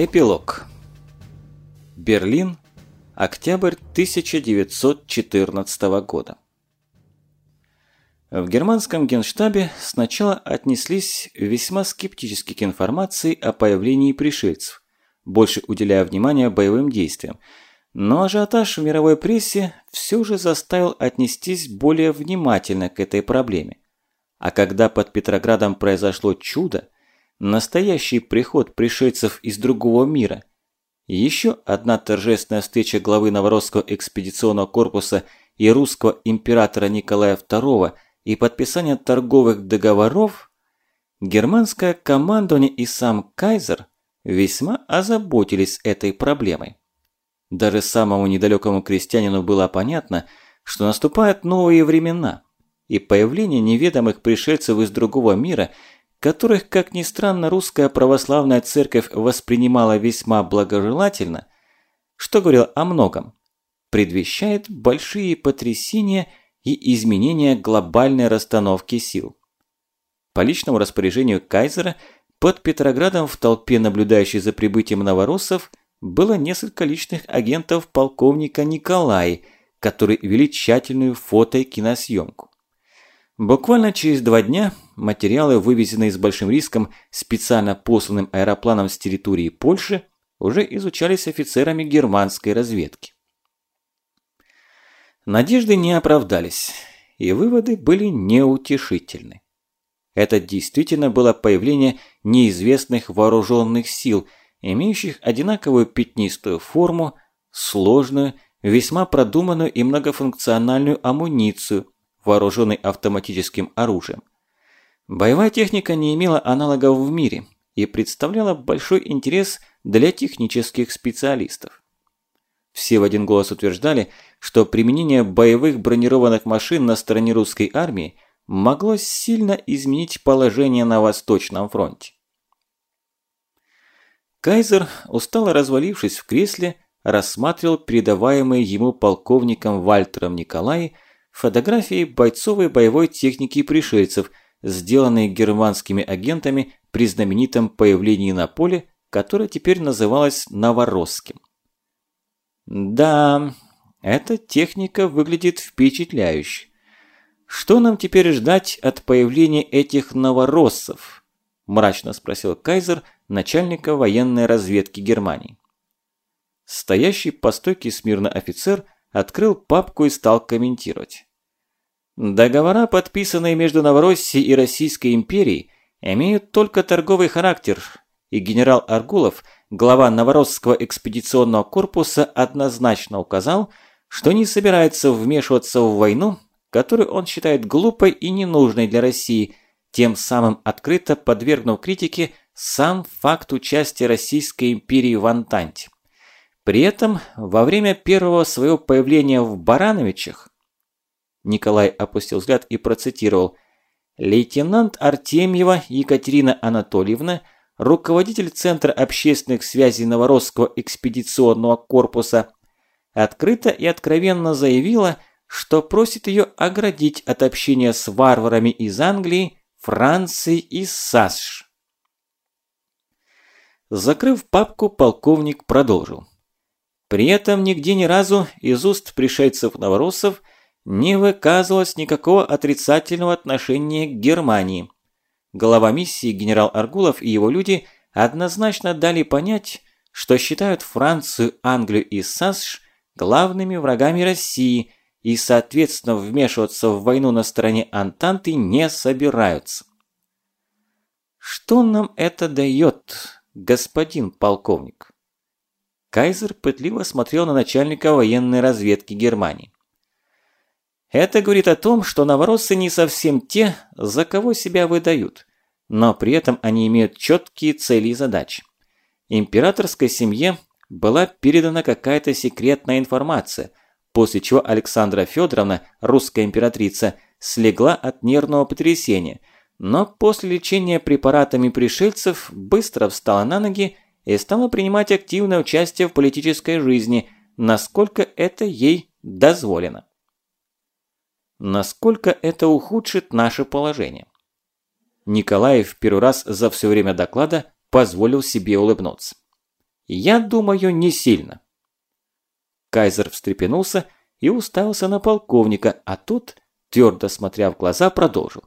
Эпилог. Берлин. Октябрь 1914 года. В германском генштабе сначала отнеслись весьма скептически к информации о появлении пришельцев, больше уделяя внимание боевым действиям, но ажиотаж в мировой прессе все же заставил отнестись более внимательно к этой проблеме. А когда под Петроградом произошло чудо, настоящий приход пришельцев из другого мира, еще одна торжественная встреча главы Новоросского экспедиционного корпуса и русского императора Николая II и подписание торговых договоров, германское командование и сам кайзер весьма озаботились этой проблемой. Даже самому недалекому крестьянину было понятно, что наступают новые времена, и появление неведомых пришельцев из другого мира, которых, как ни странно, русская православная церковь воспринимала весьма благожелательно, что говорил о многом, предвещает большие потрясения и изменения глобальной расстановки сил. По личному распоряжению Кайзера под Петроградом в толпе, наблюдающей за прибытием новороссов, было несколько личных агентов полковника Николай, которые вели тщательную фото- и киносъемку. Буквально через два дня материалы, вывезенные с большим риском специально посланным аэропланом с территории Польши, уже изучались офицерами германской разведки. Надежды не оправдались, и выводы были неутешительны. Это действительно было появление неизвестных вооруженных сил – имеющих одинаковую пятнистую форму, сложную, весьма продуманную и многофункциональную амуницию, вооруженной автоматическим оружием. Боевая техника не имела аналогов в мире и представляла большой интерес для технических специалистов. Все в один голос утверждали, что применение боевых бронированных машин на стороне русской армии могло сильно изменить положение на Восточном фронте. Кайзер, устало развалившись в кресле, рассматривал передаваемые ему полковником Вальтером Николай фотографии бойцовой боевой техники пришельцев, сделанные германскими агентами при знаменитом появлении на поле, которое теперь называлось Новоросским. Да, эта техника выглядит впечатляюще. Что нам теперь ждать от появления этих новороссов? Мрачно спросил Кайзер – начальника военной разведки Германии. Стоящий по стойке смирно офицер открыл папку и стал комментировать. Договора, подписанные между Новороссией и Российской империей, имеют только торговый характер, и генерал Аргулов, глава Новоросского экспедиционного корпуса, однозначно указал, что не собирается вмешиваться в войну, которую он считает глупой и ненужной для России, тем самым открыто подвергнув критике сам факт участия Российской империи в Антанте. При этом во время первого своего появления в Барановичах Николай опустил взгляд и процитировал «Лейтенант Артемьева Екатерина Анатольевна, руководитель Центра общественных связей Новоросского экспедиционного корпуса, открыто и откровенно заявила, что просит ее оградить от общения с варварами из Англии, Франции и САСШ. Закрыв папку, полковник продолжил. При этом нигде ни разу из уст пришельцев-новороссов не выказывалось никакого отрицательного отношения к Германии. Глава миссии генерал Аргулов и его люди однозначно дали понять, что считают Францию, Англию и САСШ главными врагами России и, соответственно, вмешиваться в войну на стороне Антанты не собираются. Что нам это дает? господин полковник. Кайзер пытливо смотрел на начальника военной разведки Германии. Это говорит о том, что новороссы не совсем те, за кого себя выдают, но при этом они имеют четкие цели и задачи. Императорской семье была передана какая-то секретная информация, после чего Александра Федоровна, русская императрица, слегла от нервного потрясения – но после лечения препаратами пришельцев быстро встала на ноги и стала принимать активное участие в политической жизни, насколько это ей дозволено. Насколько это ухудшит наше положение? Николаев первый раз за все время доклада позволил себе улыбнуться. Я думаю, не сильно. Кайзер встрепенулся и уставился на полковника, а тот, твердо смотря в глаза, продолжил.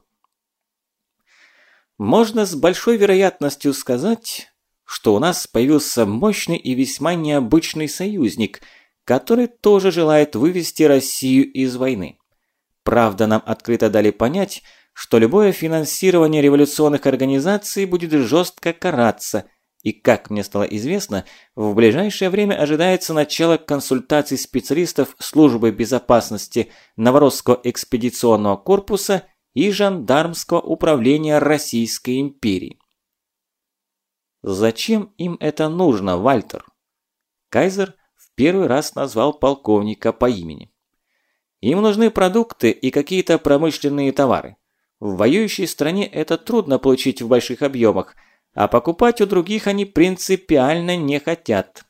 Можно с большой вероятностью сказать, что у нас появился мощный и весьма необычный союзник, который тоже желает вывести Россию из войны. Правда, нам открыто дали понять, что любое финансирование революционных организаций будет жестко караться, и, как мне стало известно, в ближайшее время ожидается начало консультаций специалистов Службы безопасности Новоросского экспедиционного корпуса и Жандармского управления Российской империи. Зачем им это нужно, Вальтер? Кайзер в первый раз назвал полковника по имени. Им нужны продукты и какие-то промышленные товары. В воюющей стране это трудно получить в больших объемах, а покупать у других они принципиально не хотят.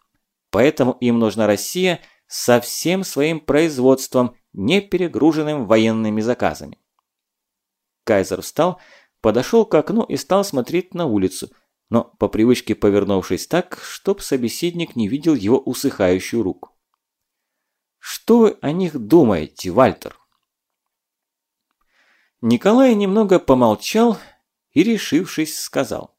Поэтому им нужна Россия со всем своим производством, не перегруженным военными заказами. Кайзер встал, подошел к окну и стал смотреть на улицу, но по привычке повернувшись так, чтоб собеседник не видел его усыхающую руку. Что вы о них думаете, Вальтер? Николай немного помолчал и, решившись, сказал.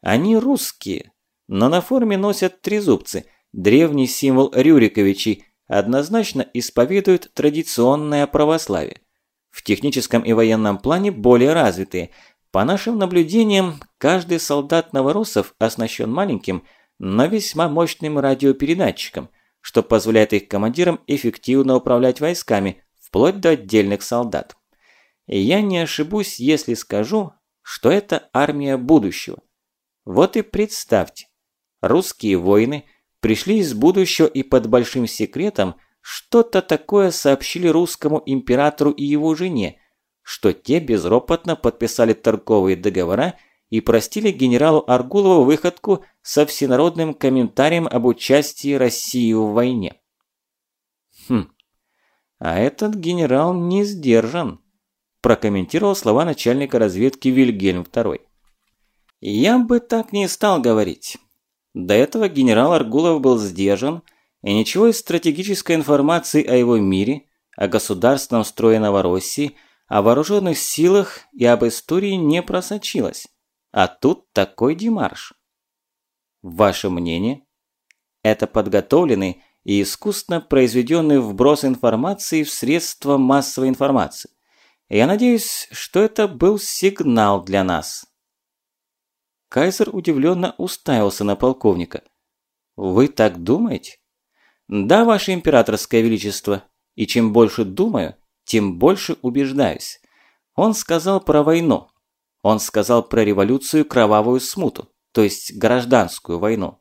Они русские, но на форме носят трезубцы, древний символ Рюриковичей, однозначно исповедуют традиционное православие. В техническом и военном плане более развитые. По нашим наблюдениям, каждый солдат новороссов оснащен маленьким, но весьма мощным радиопередатчиком – что позволяет их командирам эффективно управлять войсками, вплоть до отдельных солдат. И я не ошибусь, если скажу, что это армия будущего. Вот и представьте, русские воины пришли из будущего и под большим секретом что-то такое сообщили русскому императору и его жене, что те безропотно подписали торговые договора и простили генералу Аргулову выходку со всенародным комментарием об участии России в войне. Хм, а этот генерал не сдержан, прокомментировал слова начальника разведки Вильгельм II. Я бы так не стал говорить. До этого генерал Аргулов был сдержан, и ничего из стратегической информации о его мире, о государственном строе Новороссии, о вооруженных силах и об истории не просочилось. А тут такой демарш. Ваше мнение? Это подготовленный и искусно произведенный вброс информации в средства массовой информации. Я надеюсь, что это был сигнал для нас. Кайзер удивленно уставился на полковника. Вы так думаете? Да, ваше императорское величество. И чем больше думаю, тем больше убеждаюсь. Он сказал про войну. Он сказал про революцию кровавую смуту, то есть гражданскую войну.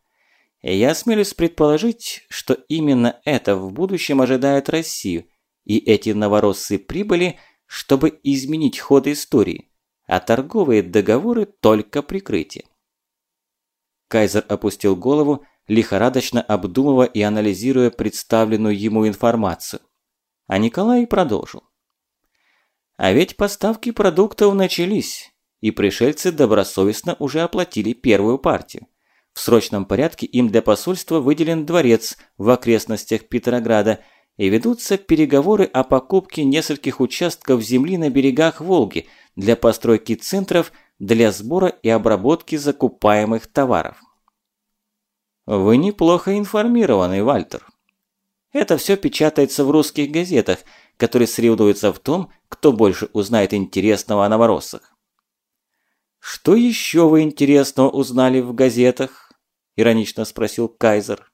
И я смелюсь предположить, что именно это в будущем ожидает Россию, и эти новороссы прибыли, чтобы изменить ход истории, а торговые договоры только прикрытие. Кайзер опустил голову, лихорадочно обдумывая и анализируя представленную ему информацию. А Николай продолжил. А ведь поставки продуктов начались, и пришельцы добросовестно уже оплатили первую партию. В срочном порядке им для посольства выделен дворец в окрестностях Петрограда и ведутся переговоры о покупке нескольких участков земли на берегах Волги для постройки центров для сбора и обработки закупаемых товаров. Вы неплохо информированы, Вальтер. Это все печатается в русских газетах, которые соревнуются в том, кто больше узнает интересного о новороссах. «Что еще вы интересного узнали в газетах?» – иронично спросил Кайзер.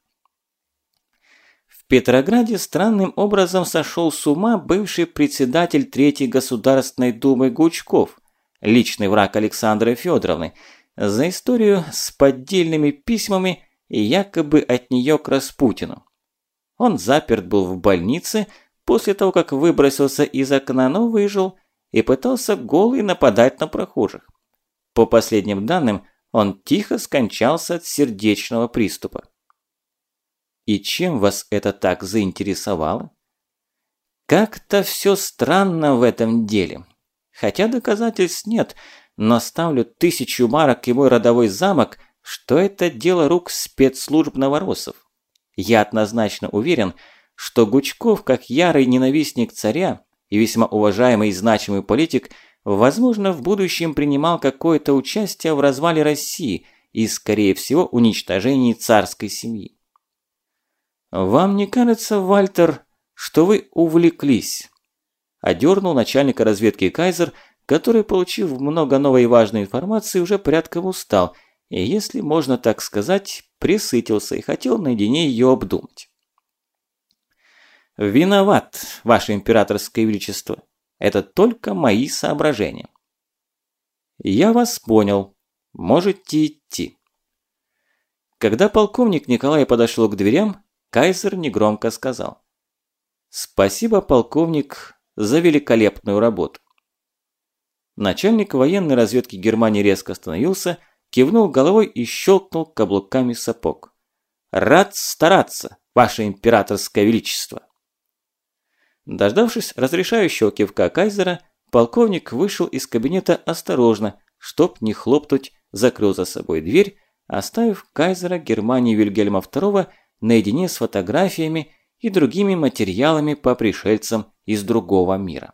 В Петрограде странным образом сошел с ума бывший председатель Третьей Государственной Думы Гучков, личный враг Александры Федоровны, за историю с поддельными письмами и якобы от нее к Распутину. Он заперт был в больнице после того, как выбросился из окна, но выжил и пытался голый нападать на прохожих. По последним данным, он тихо скончался от сердечного приступа. И чем вас это так заинтересовало? Как-то все странно в этом деле. Хотя доказательств нет, но ставлю тысячу марок и мой родовой замок, что это дело рук спецслужб новоросов. Я однозначно уверен, что Гучков, как ярый ненавистник царя и весьма уважаемый и значимый политик, возможно, в будущем принимал какое-то участие в развале России и, скорее всего, уничтожении царской семьи. «Вам не кажется, Вальтер, что вы увлеклись?» Одернул начальника разведки Кайзер, который, получив много новой и важной информации, уже порядком устал и, если можно так сказать, присытился и хотел наедине ее обдумать. «Виноват, Ваше Императорское Величество. Это только мои соображения». «Я вас понял. Можете идти». Когда полковник Николай подошел к дверям, Кайзер негромко сказал. «Спасибо, полковник, за великолепную работу». Начальник военной разведки Германии резко остановился, кивнул головой и щелкнул каблуками сапог. «Рад стараться, Ваше Императорское Величество!» Дождавшись разрешающего кивка Кайзера, полковник вышел из кабинета осторожно, чтоб не хлопнуть, закрыл за собой дверь, оставив Кайзера Германии Вильгельма II наедине с фотографиями и другими материалами по пришельцам из другого мира.